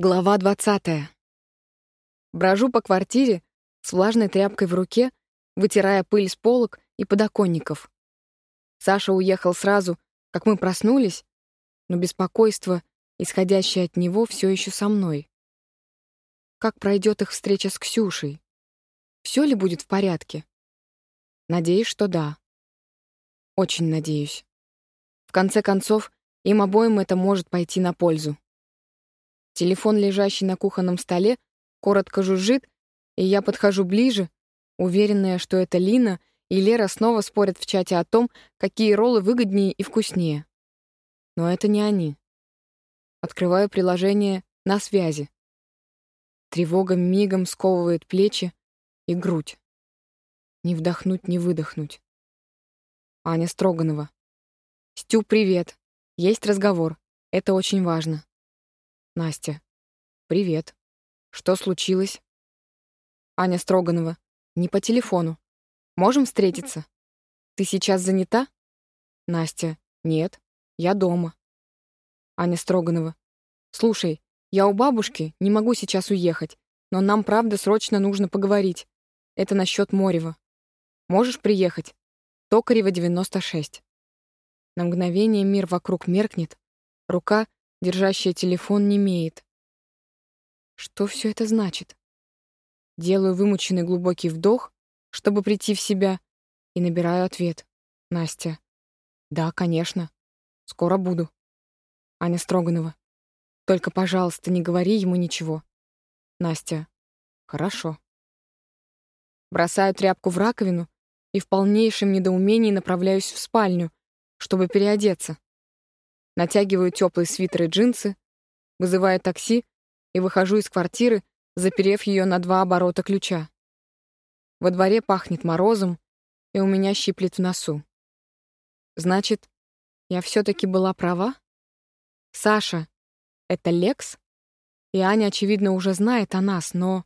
Глава двадцатая. Брожу по квартире с влажной тряпкой в руке, вытирая пыль с полок и подоконников. Саша уехал сразу, как мы проснулись, но беспокойство, исходящее от него, все еще со мной. Как пройдет их встреча с Ксюшей? Все ли будет в порядке? Надеюсь, что да. Очень надеюсь. В конце концов, им обоим это может пойти на пользу. Телефон, лежащий на кухонном столе, коротко жужжит, и я подхожу ближе, уверенная, что это Лина и Лера снова спорят в чате о том, какие роллы выгоднее и вкуснее. Но это не они. Открываю приложение «На связи». Тревога мигом сковывает плечи и грудь. Не вдохнуть, не выдохнуть. Аня Строганова. «Стю, привет. Есть разговор. Это очень важно». Настя. Привет. Что случилось? Аня Строганова. Не по телефону. Можем встретиться? Ты сейчас занята? Настя. Нет. Я дома. Аня Строганова. Слушай, я у бабушки, не могу сейчас уехать, но нам правда срочно нужно поговорить. Это насчет Морева. Можешь приехать? Токарева, 96. На мгновение мир вокруг меркнет, рука держащая телефон, немеет. Что все это значит? Делаю вымученный глубокий вдох, чтобы прийти в себя, и набираю ответ. Настя. Да, конечно. Скоро буду. Аня Строганова. Только, пожалуйста, не говори ему ничего. Настя. Хорошо. Бросаю тряпку в раковину и в полнейшем недоумении направляюсь в спальню, чтобы переодеться. Натягиваю теплые свитер и джинсы, вызываю такси и выхожу из квартиры, заперев ее на два оборота ключа. Во дворе пахнет морозом, и у меня щиплет в носу. Значит, я все-таки была права? Саша — это Лекс? И Аня, очевидно, уже знает о нас, но...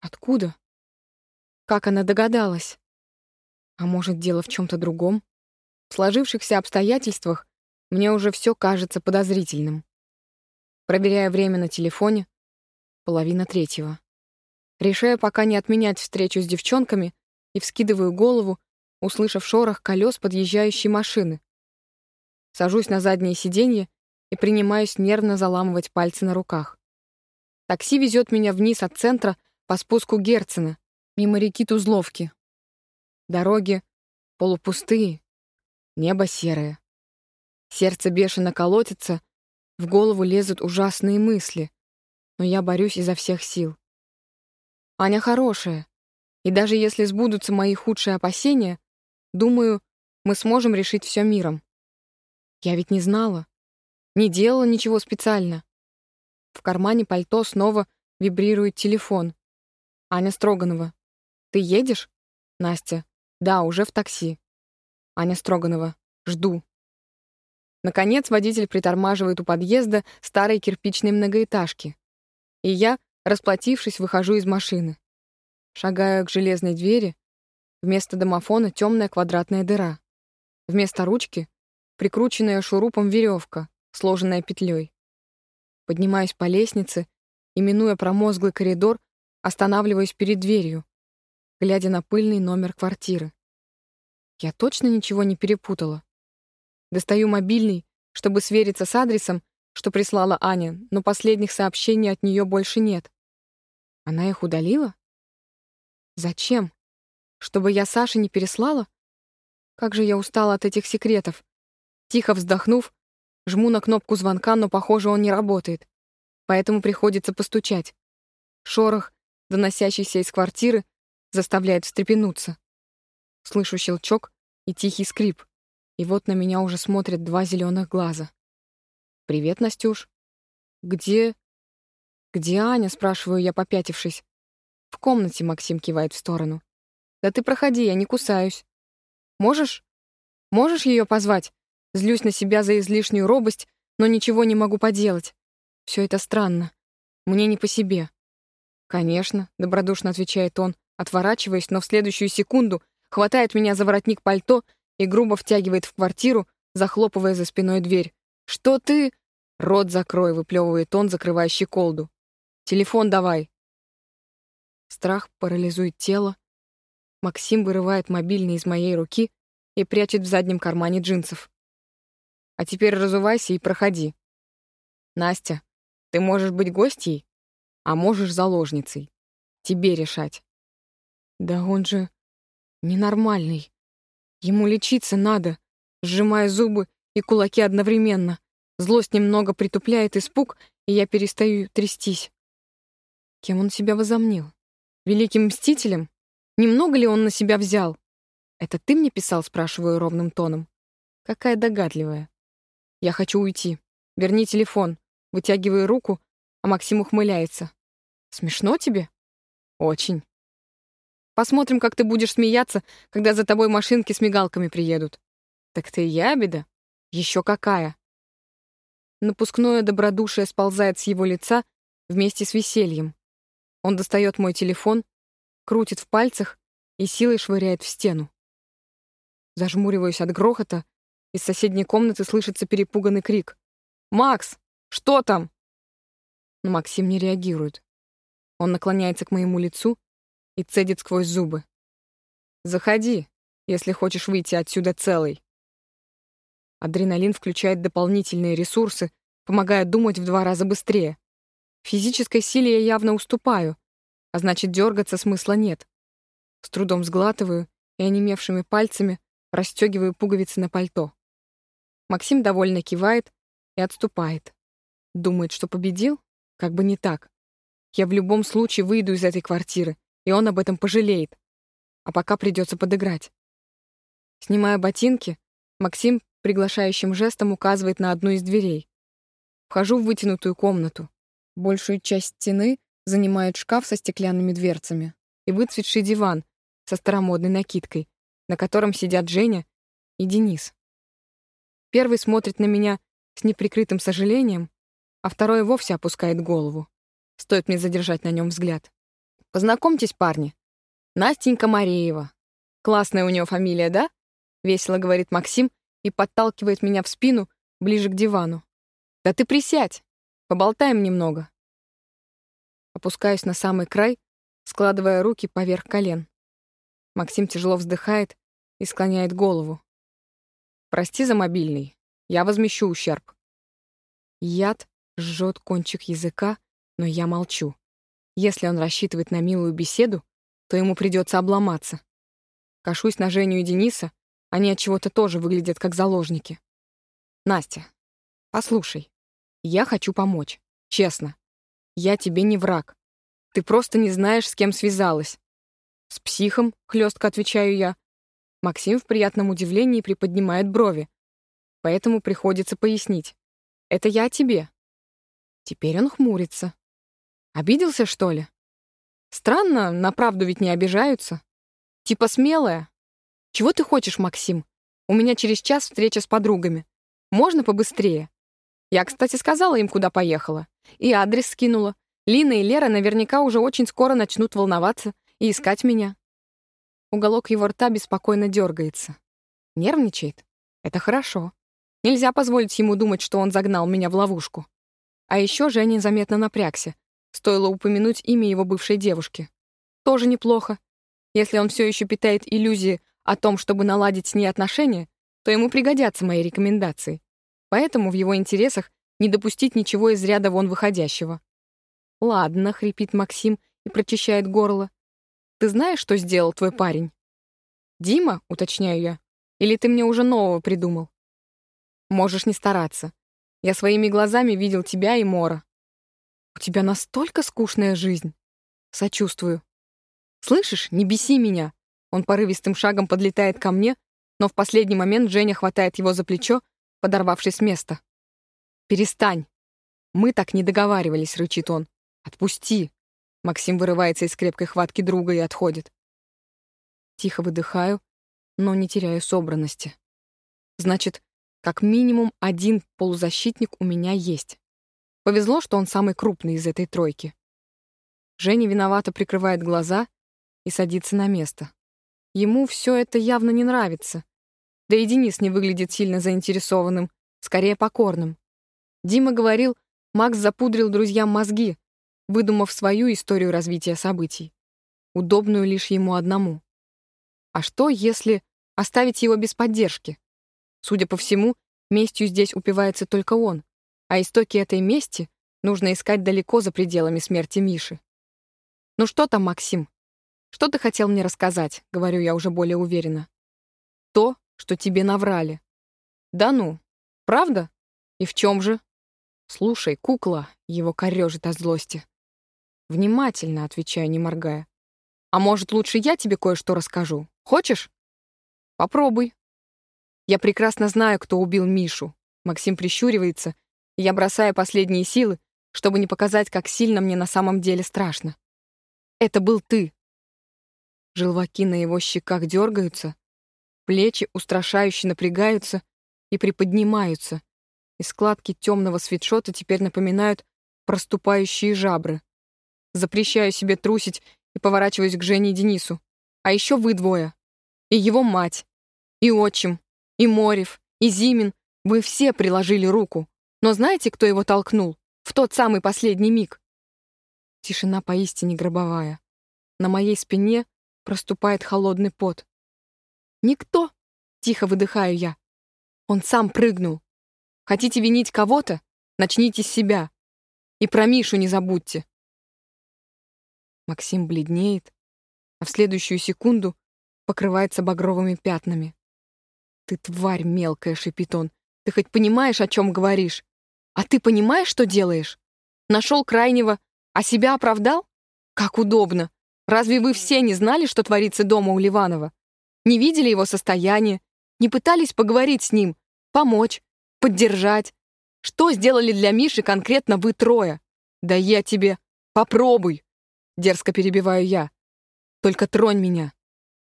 Откуда? Как она догадалась? А может, дело в чем-то другом? В сложившихся обстоятельствах мне уже все кажется подозрительным. Проверяя время на телефоне. Половина третьего. Решаю пока не отменять встречу с девчонками и вскидываю голову, услышав шорох колес подъезжающей машины. Сажусь на заднее сиденье и принимаюсь нервно заламывать пальцы на руках. Такси везет меня вниз от центра по спуску Герцена, мимо реки Тузловки. Дороги полупустые, небо серое. Сердце бешено колотится, в голову лезут ужасные мысли, но я борюсь изо всех сил. Аня хорошая, и даже если сбудутся мои худшие опасения, думаю, мы сможем решить все миром. Я ведь не знала, не делала ничего специально. В кармане пальто снова вибрирует телефон. Аня Строганова. «Ты едешь?» Настя. «Да, уже в такси». Аня Строганова. «Жду». Наконец водитель притормаживает у подъезда старой кирпичной многоэтажки. И я, расплатившись, выхожу из машины. Шагаю к железной двери. Вместо домофона темная квадратная дыра. Вместо ручки — прикрученная шурупом веревка, сложенная петлей. Поднимаюсь по лестнице и, минуя промозглый коридор, останавливаюсь перед дверью, глядя на пыльный номер квартиры. Я точно ничего не перепутала. Достаю мобильный, чтобы свериться с адресом, что прислала Аня, но последних сообщений от нее больше нет. Она их удалила? Зачем? Чтобы я Саше не переслала? Как же я устала от этих секретов. Тихо вздохнув, жму на кнопку звонка, но, похоже, он не работает. Поэтому приходится постучать. Шорох, доносящийся из квартиры, заставляет встрепенуться. Слышу щелчок и тихий скрип. И вот на меня уже смотрят два зеленых глаза. «Привет, Настюш». «Где...» «Где Аня?» — спрашиваю я, попятившись. «В комнате», — Максим кивает в сторону. «Да ты проходи, я не кусаюсь». «Можешь? Можешь ее позвать?» Злюсь на себя за излишнюю робость, но ничего не могу поделать. Все это странно. Мне не по себе. «Конечно», — добродушно отвечает он, отворачиваясь, но в следующую секунду хватает меня за воротник пальто и грубо втягивает в квартиру, захлопывая за спиной дверь. «Что ты...» «Рот закрой», — выплевывает он, закрывая щеколду. Телефон давай. Страх парализует тело. Максим вырывает мобильный из моей руки и прячет в заднем кармане джинсов. А теперь разувайся и проходи. Настя, ты можешь быть гостьей, а можешь заложницей. Тебе решать. Да он же ненормальный. Ему лечиться надо, сжимая зубы и кулаки одновременно. Злость немного притупляет испуг, и я перестаю трястись. Кем он себя возомнил? Великим мстителем? Немного ли он на себя взял? «Это ты мне писал?» — спрашиваю ровным тоном. Какая догадливая. Я хочу уйти. Верни телефон. Вытягиваю руку, а Максим ухмыляется. Смешно тебе? Очень. Посмотрим, как ты будешь смеяться, когда за тобой машинки с мигалками приедут. Так ты ябеда? Еще какая. Напускное добродушие сползает с его лица вместе с весельем. Он достает мой телефон, крутит в пальцах и силой швыряет в стену. Зажмуриваюсь от грохота, из соседней комнаты слышится перепуганный крик. «Макс, что там?» Но Максим не реагирует. Он наклоняется к моему лицу и цедит сквозь зубы. «Заходи, если хочешь выйти отсюда целый». Адреналин включает дополнительные ресурсы, помогая думать в два раза быстрее. Физической силе я явно уступаю, а значит, дергаться смысла нет. С трудом сглатываю и онемевшими пальцами расстегиваю пуговицы на пальто. Максим довольно кивает и отступает. Думает, что победил? Как бы не так. Я в любом случае выйду из этой квартиры, и он об этом пожалеет. А пока придется подыграть. Снимая ботинки, Максим приглашающим жестом указывает на одну из дверей. Вхожу в вытянутую комнату. Большую часть стены занимает шкаф со стеклянными дверцами и выцветший диван со старомодной накидкой, на котором сидят Женя и Денис. Первый смотрит на меня с неприкрытым сожалением, а второй вовсе опускает голову. Стоит мне задержать на нем взгляд. Познакомьтесь, парни. Настенька Мареева. Классная у нее фамилия, да? Весело говорит Максим и подталкивает меня в спину ближе к дивану. Да ты присядь, поболтаем немного. Опускаюсь на самый край, складывая руки поверх колен. Максим тяжело вздыхает и склоняет голову. Прости за мобильный. Я возмещу ущерб. Яд жжет кончик языка, но я молчу. Если он рассчитывает на милую беседу, то ему придется обломаться. Кашусь на Женю и Дениса, они от чего-то тоже выглядят как заложники. Настя, послушай, я хочу помочь, честно. Я тебе не враг. Ты просто не знаешь, с кем связалась. С психом, хлестко отвечаю я. Максим в приятном удивлении приподнимает брови. Поэтому приходится пояснить. Это я тебе. Теперь он хмурится. Обиделся, что ли? Странно, на правду ведь не обижаются. Типа смелая. Чего ты хочешь, Максим? У меня через час встреча с подругами. Можно побыстрее? Я, кстати, сказала им, куда поехала. И адрес скинула. Лина и Лера наверняка уже очень скоро начнут волноваться и искать меня. Уголок его рта беспокойно дергается. Нервничает? Это хорошо. Нельзя позволить ему думать, что он загнал меня в ловушку. А еще Женя заметно напрягся. Стоило упомянуть имя его бывшей девушки. Тоже неплохо. Если он все еще питает иллюзии о том, чтобы наладить с ней отношения, то ему пригодятся мои рекомендации. Поэтому в его интересах не допустить ничего из ряда вон выходящего. «Ладно», — хрипит Максим и прочищает горло. «Ты знаешь, что сделал твой парень?» «Дима?» — уточняю я. «Или ты мне уже нового придумал?» «Можешь не стараться. Я своими глазами видел тебя и Мора. У тебя настолько скучная жизнь. Сочувствую. Слышишь, не беси меня. Он порывистым шагом подлетает ко мне, но в последний момент Женя хватает его за плечо, подорвавшись с места. «Перестань. Мы так не договаривались», — рычит он. «Отпусти». Максим вырывается из крепкой хватки друга и отходит. Тихо выдыхаю, но не теряю собранности. Значит, как минимум один полузащитник у меня есть. Повезло, что он самый крупный из этой тройки. Женя виновато прикрывает глаза и садится на место. Ему все это явно не нравится. Да и Денис не выглядит сильно заинтересованным, скорее покорным. Дима говорил, Макс запудрил друзьям мозги, выдумав свою историю развития событий, удобную лишь ему одному. А что, если оставить его без поддержки? Судя по всему, местью здесь упивается только он, а истоки этой мести нужно искать далеко за пределами смерти Миши. «Ну что там, Максим? Что ты хотел мне рассказать?» — говорю я уже более уверенно. «То, что тебе наврали». «Да ну, правда? И в чем же?» «Слушай, кукла», — его корежит от злости. Внимательно отвечаю, не моргая. «А может, лучше я тебе кое-что расскажу? Хочешь?» «Попробуй». «Я прекрасно знаю, кто убил Мишу». Максим прищуривается, я бросаю последние силы, чтобы не показать, как сильно мне на самом деле страшно. «Это был ты». Желваки на его щеках дергаются, плечи устрашающе напрягаются и приподнимаются, и складки темного свитшота теперь напоминают проступающие жабры. Запрещаю себе трусить и поворачиваюсь к Жене и Денису. А еще вы двое. И его мать. И отчим. И Морев. И Зимин. Вы все приложили руку. Но знаете, кто его толкнул? В тот самый последний миг. Тишина поистине гробовая. На моей спине проступает холодный пот. «Никто!» — тихо выдыхаю я. Он сам прыгнул. Хотите винить кого-то? Начните с себя. И про Мишу не забудьте. Максим бледнеет, а в следующую секунду покрывается багровыми пятнами. «Ты тварь мелкая», — шипит он. «Ты хоть понимаешь, о чем говоришь? А ты понимаешь, что делаешь? Нашел крайнего, а себя оправдал? Как удобно! Разве вы все не знали, что творится дома у Ливанова? Не видели его состояние? Не пытались поговорить с ним, помочь, поддержать. Что сделали для Миши конкретно вы трое? Да я тебе... Попробуй!» Дерзко перебиваю я. «Только тронь меня.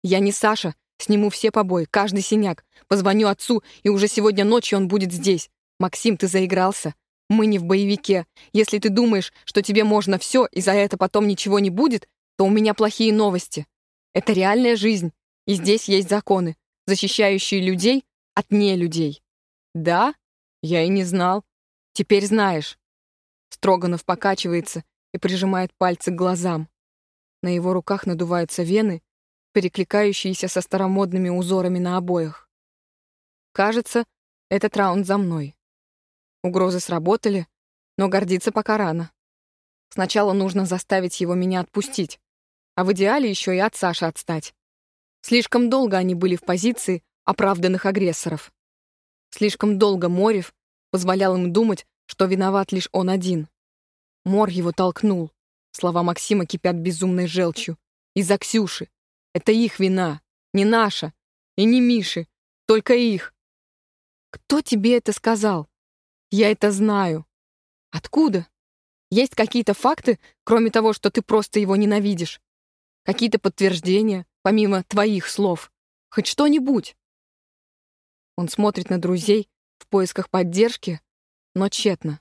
Я не Саша, сниму все побои, каждый синяк. Позвоню отцу, и уже сегодня ночью он будет здесь. Максим, ты заигрался. Мы не в боевике. Если ты думаешь, что тебе можно все, и за это потом ничего не будет, то у меня плохие новости. Это реальная жизнь, и здесь есть законы, защищающие людей от нелюдей. Да, я и не знал. Теперь знаешь. Строганов покачивается и прижимает пальцы к глазам. На его руках надуваются вены, перекликающиеся со старомодными узорами на обоях. Кажется, этот раунд за мной. Угрозы сработали, но гордиться пока рано. Сначала нужно заставить его меня отпустить, а в идеале еще и от Саши отстать. Слишком долго они были в позиции оправданных агрессоров. Слишком долго Морев позволял им думать, что виноват лишь он один. Мор его толкнул. Слова Максима кипят безумной желчью. Из-за Ксюши. Это их вина, не наша. И не Миши, только их. Кто тебе это сказал? Я это знаю. Откуда? Есть какие-то факты, кроме того, что ты просто его ненавидишь? Какие-то подтверждения, помимо твоих слов? Хоть что-нибудь? Он смотрит на друзей в поисках поддержки, но тщетно.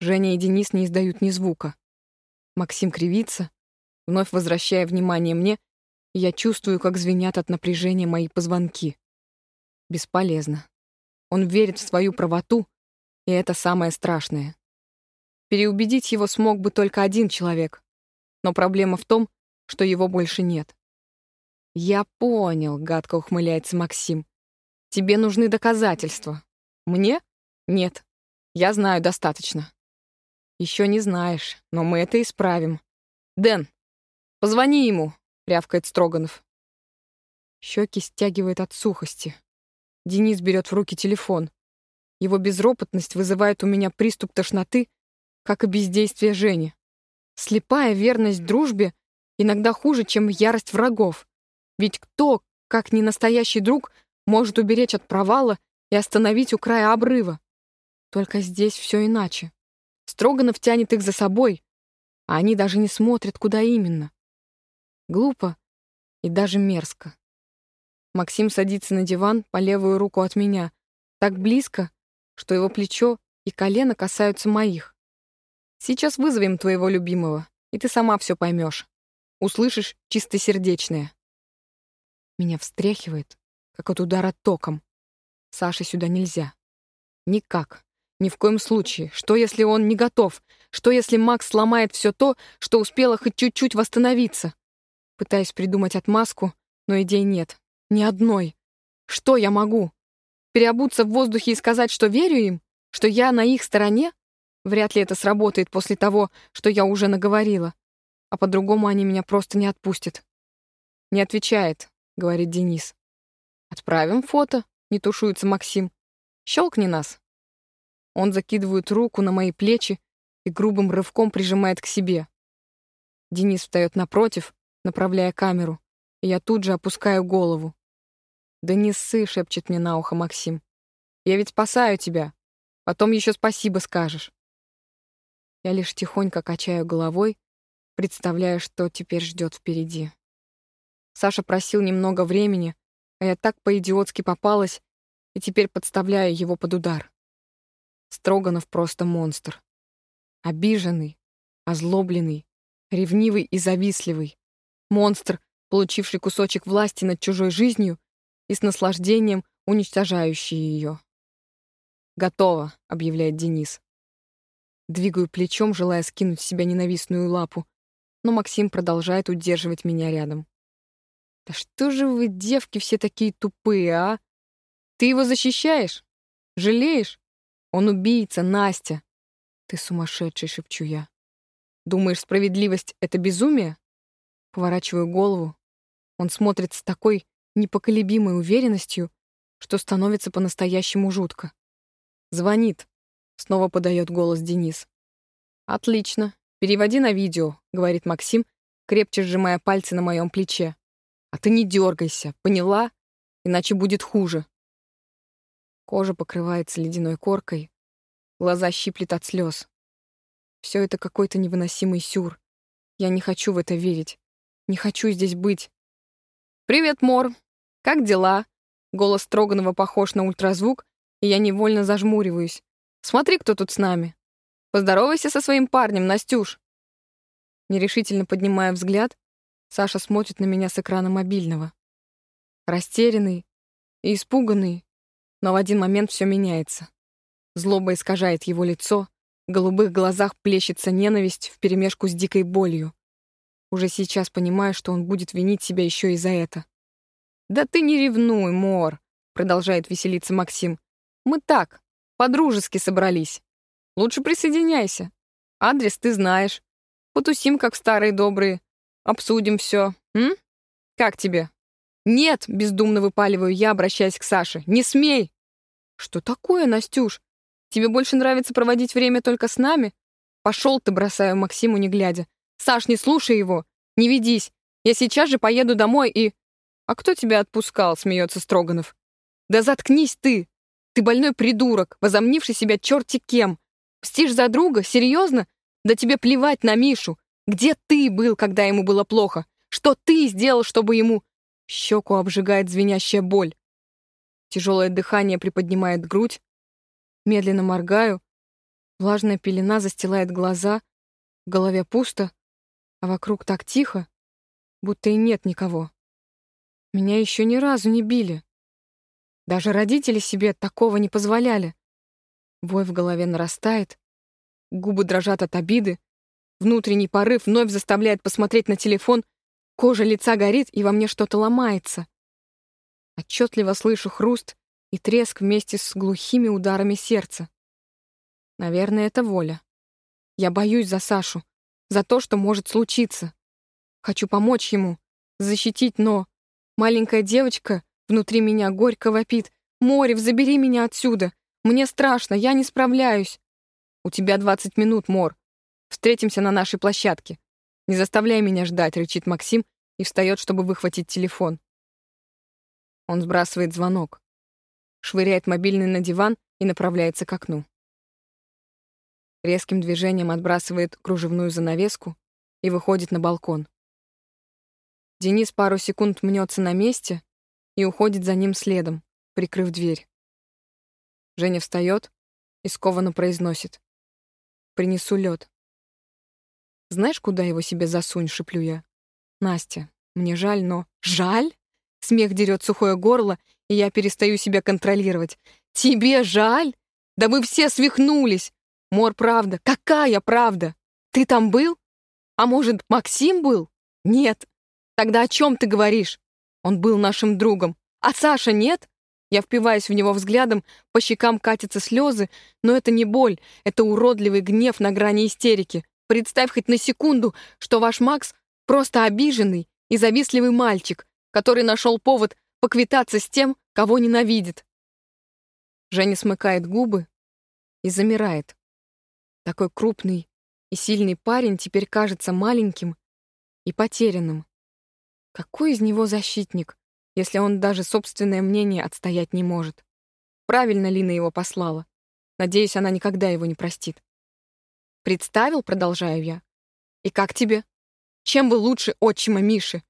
Женя и Денис не издают ни звука. Максим кривится, вновь возвращая внимание мне, и я чувствую, как звенят от напряжения мои позвонки. Бесполезно. Он верит в свою правоту, и это самое страшное. Переубедить его смог бы только один человек, но проблема в том, что его больше нет. «Я понял», — гадко ухмыляется Максим. Тебе нужны доказательства. Мне? Нет. Я знаю достаточно. Еще не знаешь, но мы это исправим. Дэн, позвони ему, рявкает Строганов. Щеки стягивает от сухости. Денис берет в руки телефон. Его безропотность вызывает у меня приступ тошноты, как и бездействие Жени. Слепая верность дружбе иногда хуже, чем ярость врагов. Ведь кто, как не настоящий друг, может уберечь от провала и остановить у края обрыва. Только здесь все иначе. Строганов тянет их за собой, а они даже не смотрят, куда именно. Глупо и даже мерзко. Максим садится на диван по левую руку от меня, так близко, что его плечо и колено касаются моих. Сейчас вызовем твоего любимого, и ты сама все поймешь. Услышишь чистосердечное. Меня встряхивает, как от удара током. Саше сюда нельзя. Никак. Ни в коем случае. Что, если он не готов? Что, если Макс сломает все то, что успело хоть чуть-чуть восстановиться? Пытаюсь придумать отмазку, но идей нет. Ни одной. Что я могу? Переобуться в воздухе и сказать, что верю им? Что я на их стороне? Вряд ли это сработает после того, что я уже наговорила. А по-другому они меня просто не отпустят. «Не отвечает», — говорит Денис. «Отправим фото», — не тушуется Максим. «Щелкни нас». Он закидывает руку на мои плечи и грубым рывком прижимает к себе. Денис встает напротив, направляя камеру, и я тут же опускаю голову. «Да не ссы», — шепчет мне на ухо Максим. «Я ведь спасаю тебя. Потом еще спасибо скажешь». Я лишь тихонько качаю головой, представляя, что теперь ждет впереди. Саша просил немного времени, а я так по-идиотски попалась и теперь подставляю его под удар. Строганов просто монстр. Обиженный, озлобленный, ревнивый и завистливый. Монстр, получивший кусочек власти над чужой жизнью и с наслаждением уничтожающий ее. «Готово», — объявляет Денис. Двигаю плечом, желая скинуть с себя ненавистную лапу, но Максим продолжает удерживать меня рядом. «Да что же вы, девки, все такие тупые, а? Ты его защищаешь? Жалеешь? Он убийца, Настя!» «Ты сумасшедший», — шепчу я. «Думаешь, справедливость — это безумие?» Поворачиваю голову. Он смотрит с такой непоколебимой уверенностью, что становится по-настоящему жутко. «Звонит», — снова подает голос Денис. «Отлично. Переводи на видео», — говорит Максим, крепче сжимая пальцы на моем плече. «А ты не дергайся, поняла? Иначе будет хуже». Кожа покрывается ледяной коркой, глаза щиплет от слез. Все это какой-то невыносимый сюр. Я не хочу в это верить. Не хочу здесь быть. «Привет, Мор. Как дела?» Голос Строганова похож на ультразвук, и я невольно зажмуриваюсь. «Смотри, кто тут с нами. Поздоровайся со своим парнем, Настюш». Нерешительно поднимая взгляд, Саша смотрит на меня с экрана мобильного. Растерянный и испуганный, но в один момент все меняется. Злоба искажает его лицо, в голубых глазах плещется ненависть вперемешку с дикой болью. Уже сейчас понимаю, что он будет винить себя еще и за это. «Да ты не ревнуй, Мор», — продолжает веселиться Максим. «Мы так, по-дружески собрались. Лучше присоединяйся. Адрес ты знаешь. Потусим, как старые добрые. Обсудим все. М? Как тебе?» «Нет!» — бездумно выпаливаю я, обращаясь к Саше. «Не смей!» «Что такое, Настюш? Тебе больше нравится проводить время только с нами?» «Пошел ты!» — бросаю Максиму, не глядя. «Саш, не слушай его! Не ведись! Я сейчас же поеду домой и...» «А кто тебя отпускал?» — смеется Строганов. «Да заткнись ты! Ты больной придурок, возомнивший себя черти кем! Мстишь за друга? Серьезно? Да тебе плевать на Мишу! Где ты был, когда ему было плохо? Что ты сделал, чтобы ему...» Щеку обжигает звенящая боль. Тяжелое дыхание приподнимает грудь. Медленно моргаю. Влажная пелена застилает глаза. В голове пусто, а вокруг так тихо, будто и нет никого. Меня еще ни разу не били. Даже родители себе такого не позволяли. Вой в голове нарастает, губы дрожат от обиды, внутренний порыв вновь заставляет посмотреть на телефон, кожа лица горит, и во мне что-то ломается. Отчетливо слышу хруст и треск вместе с глухими ударами сердца. Наверное, это воля. Я боюсь за Сашу, за то, что может случиться. Хочу помочь ему, защитить, но Маленькая девочка внутри меня горько вопит. «Морев, забери меня отсюда! Мне страшно, я не справляюсь!» «У тебя двадцать минут, Мор. Встретимся на нашей площадке. Не заставляй меня ждать», — рычит Максим и встает, чтобы выхватить телефон. Он сбрасывает звонок, швыряет мобильный на диван и направляется к окну. Резким движением отбрасывает кружевную занавеску и выходит на балкон. Денис пару секунд мнется на месте и уходит за ним следом, прикрыв дверь. Женя встает и скованно произносит. «Принесу лед. «Знаешь, куда его себе засунь?» — шиплю я. «Настя, мне жаль, но...» «Жаль?» Смех дерет сухое горло, и я перестаю себя контролировать. «Тебе жаль? Да вы все свихнулись! Мор, правда. Какая правда? Ты там был? А может, Максим был? Нет. Тогда о чем ты говоришь? Он был нашим другом. А Саша нет? Я впиваюсь в него взглядом, по щекам катятся слезы, но это не боль, это уродливый гнев на грани истерики. Представь хоть на секунду, что ваш Макс просто обиженный и завистливый мальчик, который нашел повод поквитаться с тем, кого ненавидит. Женя смыкает губы и замирает. Такой крупный и сильный парень теперь кажется маленьким и потерянным. Какой из него защитник, если он даже собственное мнение отстоять не может? Правильно Лина его послала. Надеюсь, она никогда его не простит. «Представил?» — продолжаю я. «И как тебе? Чем вы лучше отчима Миши?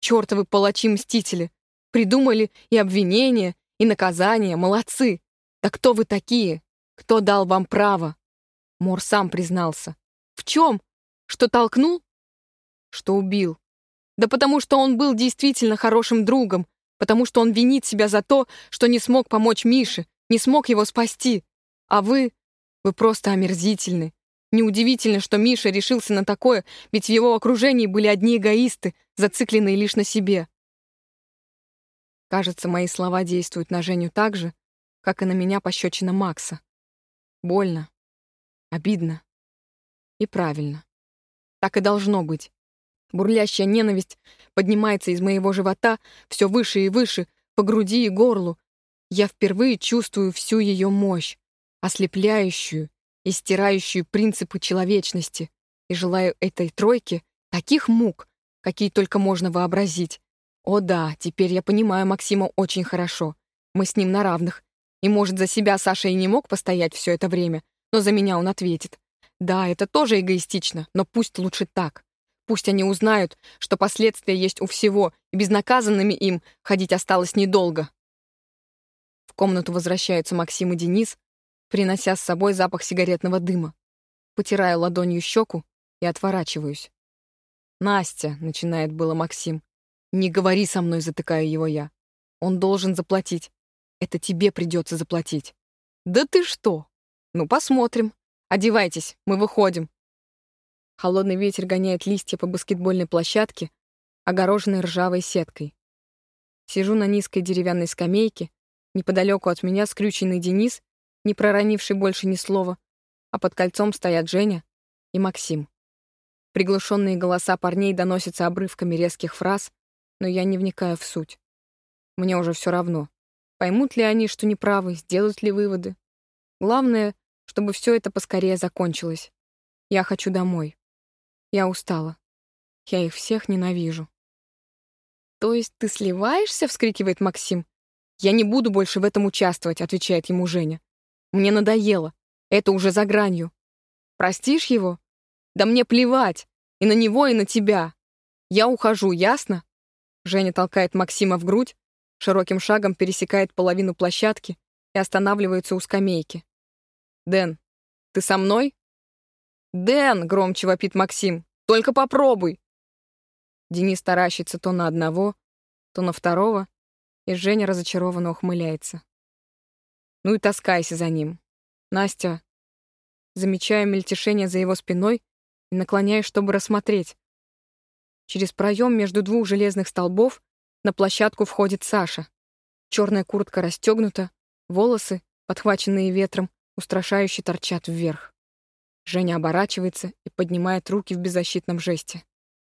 Чёртовы палачи-мстители! Придумали и обвинения, и наказания, молодцы! Да кто вы такие? Кто дал вам право?» Мор сам признался. «В чем? Что толкнул?» «Что убил. Да потому что он был действительно хорошим другом, потому что он винит себя за то, что не смог помочь Мише, не смог его спасти. А вы... Вы просто омерзительны. Неудивительно, что Миша решился на такое, ведь в его окружении были одни эгоисты, зацикленные лишь на себе. Кажется, мои слова действуют на Женю так же, как и на меня пощечина Макса. Больно, обидно и правильно. Так и должно быть. Бурлящая ненависть поднимается из моего живота все выше и выше, по груди и горлу. Я впервые чувствую всю ее мощь, ослепляющую и стирающую принципы человечности, и желаю этой тройке таких мук, какие только можно вообразить. О да, теперь я понимаю Максима очень хорошо. Мы с ним на равных. И, может, за себя Саша и не мог постоять все это время, но за меня он ответит. Да, это тоже эгоистично, но пусть лучше так. Пусть они узнают, что последствия есть у всего, и безнаказанными им ходить осталось недолго. В комнату возвращаются Максим и Денис, принося с собой запах сигаретного дыма. Потираю ладонью щеку и отворачиваюсь. «Настя», — начинает было Максим. «Не говори со мной», — затыкаю его я. «Он должен заплатить. Это тебе придется заплатить». «Да ты что? Ну, посмотрим. Одевайтесь, мы выходим». Холодный ветер гоняет листья по баскетбольной площадке, огороженной ржавой сеткой. Сижу на низкой деревянной скамейке, неподалеку от меня скрюченный Денис, не проронивший больше ни слова, а под кольцом стоят Женя и Максим. Приглушенные голоса парней доносятся обрывками резких фраз, но я не вникаю в суть. Мне уже все равно. Поймут ли они, что неправы, сделают ли выводы. Главное, чтобы все это поскорее закончилось. Я хочу домой. Я устала. Я их всех ненавижу. «То есть ты сливаешься?» — вскрикивает Максим. «Я не буду больше в этом участвовать», — отвечает ему Женя. «Мне надоело. Это уже за гранью. Простишь его? Да мне плевать. И на него, и на тебя. Я ухожу, ясно?» Женя толкает Максима в грудь, широким шагом пересекает половину площадки и останавливается у скамейки. «Дэн, ты со мной?» «Дэн!» — громче вопит Максим. «Только попробуй!» Денис таращится то на одного, то на второго, и Женя разочарованно ухмыляется. Ну и таскайся за ним. Настя. Замечаю мельтешение за его спиной и наклоняюсь, чтобы рассмотреть. Через проем между двух железных столбов на площадку входит Саша. Черная куртка расстегнута, волосы, подхваченные ветром, устрашающе торчат вверх. Женя оборачивается и поднимает руки в беззащитном жесте.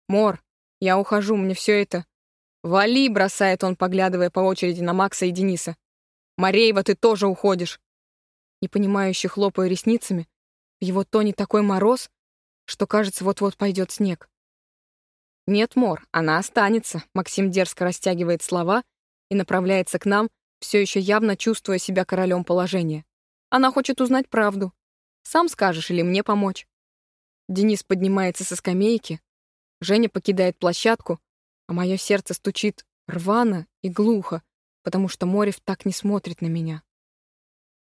«Мор, я ухожу, мне все это...» «Вали!» — бросает он, поглядывая по очереди на Макса и Дениса. «Мареева, ты тоже уходишь!» Непонимающе хлопая ресницами, в его тоне такой мороз, что, кажется, вот-вот пойдет снег. «Нет, Мор, она останется», — Максим дерзко растягивает слова и направляется к нам, все еще явно чувствуя себя королем положения. «Она хочет узнать правду. Сам скажешь или мне помочь?» Денис поднимается со скамейки, Женя покидает площадку, а мое сердце стучит рвано и глухо, потому что Морев так не смотрит на меня.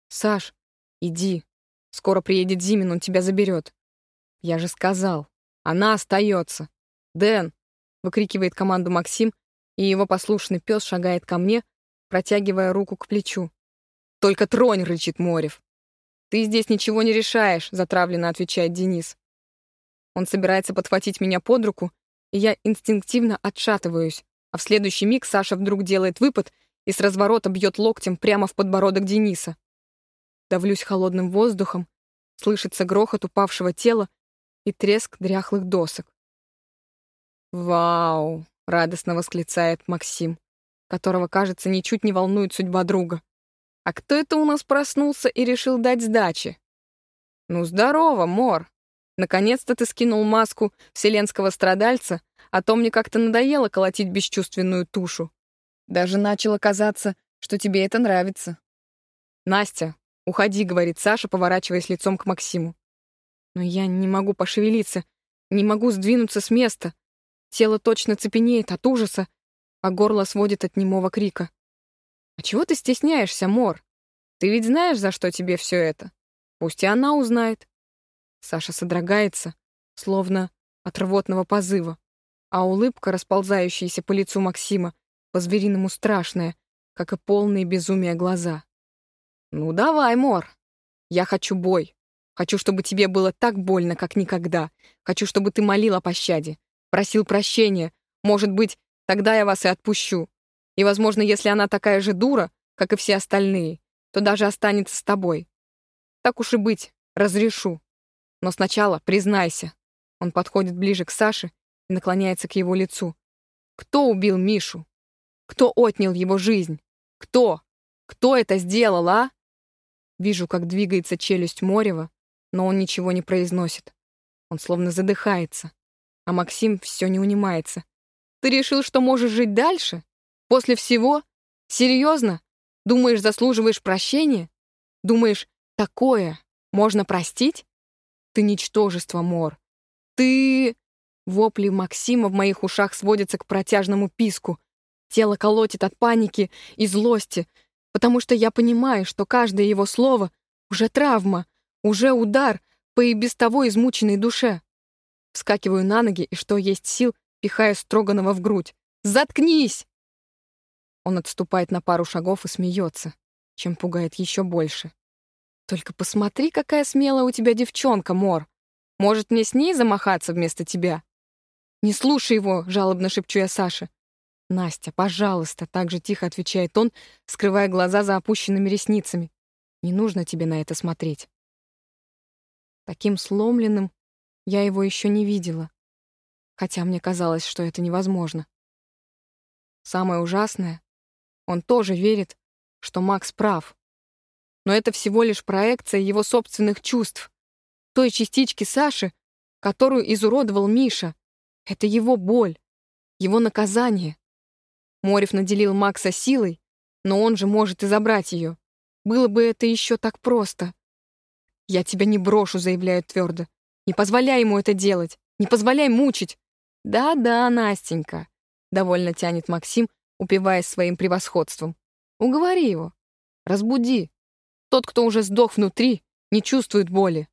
«Саш, иди. Скоро приедет Зимин, он тебя заберет». «Я же сказал. Она остается. Дэн!» — выкрикивает команду Максим, и его послушный пес шагает ко мне, протягивая руку к плечу. «Только тронь!» — рычит Морев. «Ты здесь ничего не решаешь», — затравленно отвечает Денис. Он собирается подхватить меня под руку, и я инстинктивно отшатываюсь, а в следующий миг Саша вдруг делает выпад и с разворота бьет локтем прямо в подбородок Дениса. Давлюсь холодным воздухом, слышится грохот упавшего тела и треск дряхлых досок. «Вау!» — радостно восклицает Максим, которого, кажется, ничуть не волнует судьба друга. «А кто это у нас проснулся и решил дать сдачи?» «Ну, здорово, Мор! Наконец-то ты скинул маску вселенского страдальца, а то мне как-то надоело колотить бесчувственную тушу. Даже начало казаться, что тебе это нравится». «Настя, уходи», — говорит Саша, поворачиваясь лицом к Максиму. «Но я не могу пошевелиться, не могу сдвинуться с места. Тело точно цепенеет от ужаса, а горло сводит от немого крика. «А чего ты стесняешься, Мор? Ты ведь знаешь, за что тебе все это? Пусть и она узнает». Саша содрогается, словно от рвотного позыва, а улыбка, расползающаяся по лицу Максима, по-звериному страшная, как и полные безумия глаза. «Ну давай, Мор. Я хочу бой. Хочу, чтобы тебе было так больно, как никогда. Хочу, чтобы ты молил о пощаде просил прощения. Может быть, тогда я вас и отпущу. И, возможно, если она такая же дура, как и все остальные, то даже останется с тобой. Так уж и быть, разрешу. Но сначала признайся. Он подходит ближе к Саше и наклоняется к его лицу. Кто убил Мишу? Кто отнял его жизнь? Кто? Кто это сделал, а? Вижу, как двигается челюсть Морева, но он ничего не произносит. Он словно задыхается. А Максим все не унимается. «Ты решил, что можешь жить дальше? После всего? Серьезно? Думаешь, заслуживаешь прощения? Думаешь, такое можно простить? Ты ничтожество, Мор. Ты...» Вопли Максима в моих ушах сводятся к протяжному писку. Тело колотит от паники и злости, потому что я понимаю, что каждое его слово уже травма, уже удар по и без того измученной душе. Вскакиваю на ноги и, что есть сил, пихаю Строганова в грудь. «Заткнись!» Он отступает на пару шагов и смеется, чем пугает еще больше. «Только посмотри, какая смелая у тебя девчонка, Мор. Может, мне с ней замахаться вместо тебя?» «Не слушай его!» — жалобно шепчу я Саше. «Настя, пожалуйста!» — так же тихо отвечает он, скрывая глаза за опущенными ресницами. «Не нужно тебе на это смотреть». Таким сломленным я его еще не видела, хотя мне казалось, что это невозможно. Самое ужасное, он тоже верит, что Макс прав. Но это всего лишь проекция его собственных чувств, той частички Саши, которую изуродовал Миша. Это его боль, его наказание. Морев наделил Макса силой, но он же может и забрать ее. Было бы это еще так просто. «Я тебя не брошу», — заявляю твердо. Не позволяй ему это делать. Не позволяй мучить. Да-да, Настенька. Довольно тянет Максим, упиваясь своим превосходством. Уговори его. Разбуди. Тот, кто уже сдох внутри, не чувствует боли.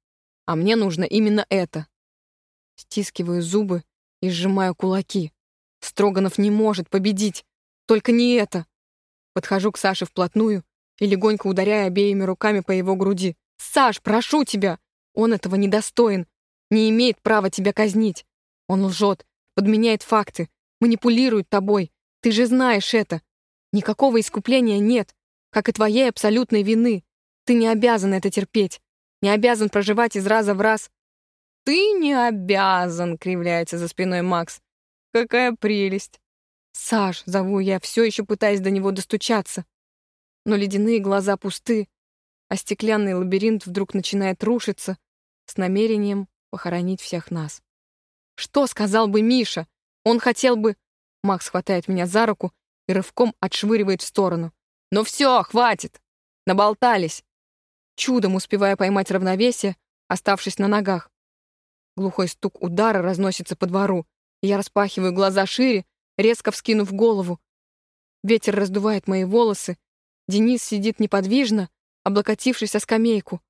А мне нужно именно это. Стискиваю зубы и сжимаю кулаки. Строганов не может победить. Только не это. Подхожу к Саше вплотную и легонько ударяю обеими руками по его груди. «Саш, прошу тебя! Он этого недостоин не имеет права тебя казнить. Он лжет, подменяет факты, манипулирует тобой. Ты же знаешь это. Никакого искупления нет, как и твоей абсолютной вины. Ты не обязан это терпеть, не обязан проживать из раза в раз. «Ты не обязан», — кривляется за спиной Макс. «Какая прелесть!» «Саш», — зову я, все еще пытаясь до него достучаться. Но ледяные глаза пусты, а стеклянный лабиринт вдруг начинает рушиться с намерением похоронить всех нас. Что сказал бы Миша? Он хотел бы... Макс хватает меня за руку и рывком отшвыривает в сторону. «Ну все, хватит! Наболтались!» Чудом успевая поймать равновесие, оставшись на ногах. Глухой стук удара разносится по двору, я распахиваю глаза шире, резко вскинув голову. Ветер раздувает мои волосы. Денис сидит неподвижно, облокотившись о скамейку,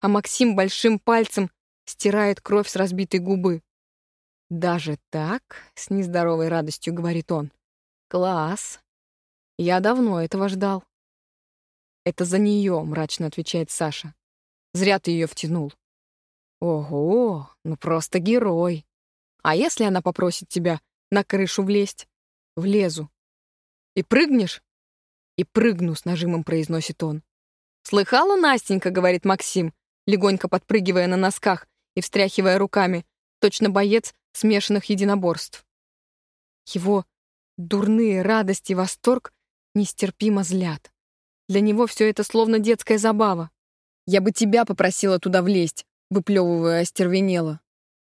а Максим большим пальцем стирает кровь с разбитой губы. «Даже так?» — с нездоровой радостью говорит он. «Класс! Я давно этого ждал». «Это за нее», — мрачно отвечает Саша. Зря ты ее втянул. Ого, ну просто герой. А если она попросит тебя на крышу влезть? Влезу. И прыгнешь? И прыгну, с нажимом произносит он. «Слыхала, Настенька?» — говорит Максим, легонько подпрыгивая на носках и встряхивая руками, точно боец смешанных единоборств. Его дурные радость и восторг нестерпимо злят. Для него все это словно детская забава. «Я бы тебя попросила туда влезть», — выплевывая остервенело.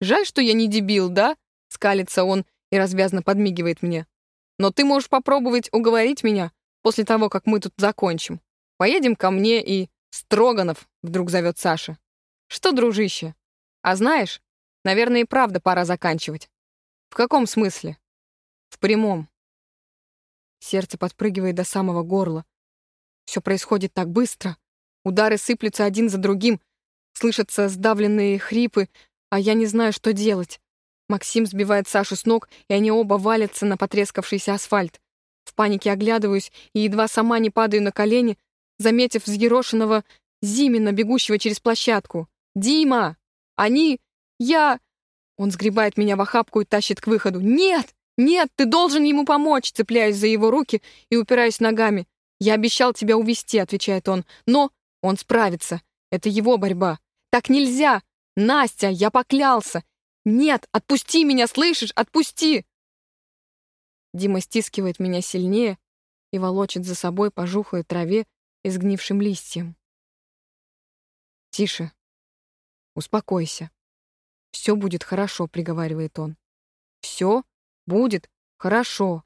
«Жаль, что я не дебил, да?» — скалится он и развязно подмигивает мне. «Но ты можешь попробовать уговорить меня после того, как мы тут закончим. Поедем ко мне и... Строганов, вдруг зовет Саша. Что, дружище? А знаешь, наверное, и правда пора заканчивать. В каком смысле? В прямом. Сердце подпрыгивает до самого горла. Все происходит так быстро. Удары сыплются один за другим. Слышатся сдавленные хрипы, а я не знаю, что делать. Максим сбивает Сашу с ног, и они оба валятся на потрескавшийся асфальт. В панике оглядываюсь и едва сама не падаю на колени, заметив взъерошенного Зимина, бегущего через площадку. «Дима! Они... Я...» Он сгребает меня в охапку и тащит к выходу. «Нет! Нет! Ты должен ему помочь!» Цепляюсь за его руки и упираюсь ногами. «Я обещал тебя увести, отвечает он. «Но он справится. Это его борьба. Так нельзя! Настя, я поклялся! Нет, отпусти меня, слышишь? Отпусти!» Дима стискивает меня сильнее и волочит за собой по жухлой траве и сгнившим листьям. «Тише. Успокойся. Все будет хорошо», — приговаривает он. «Все будет хорошо».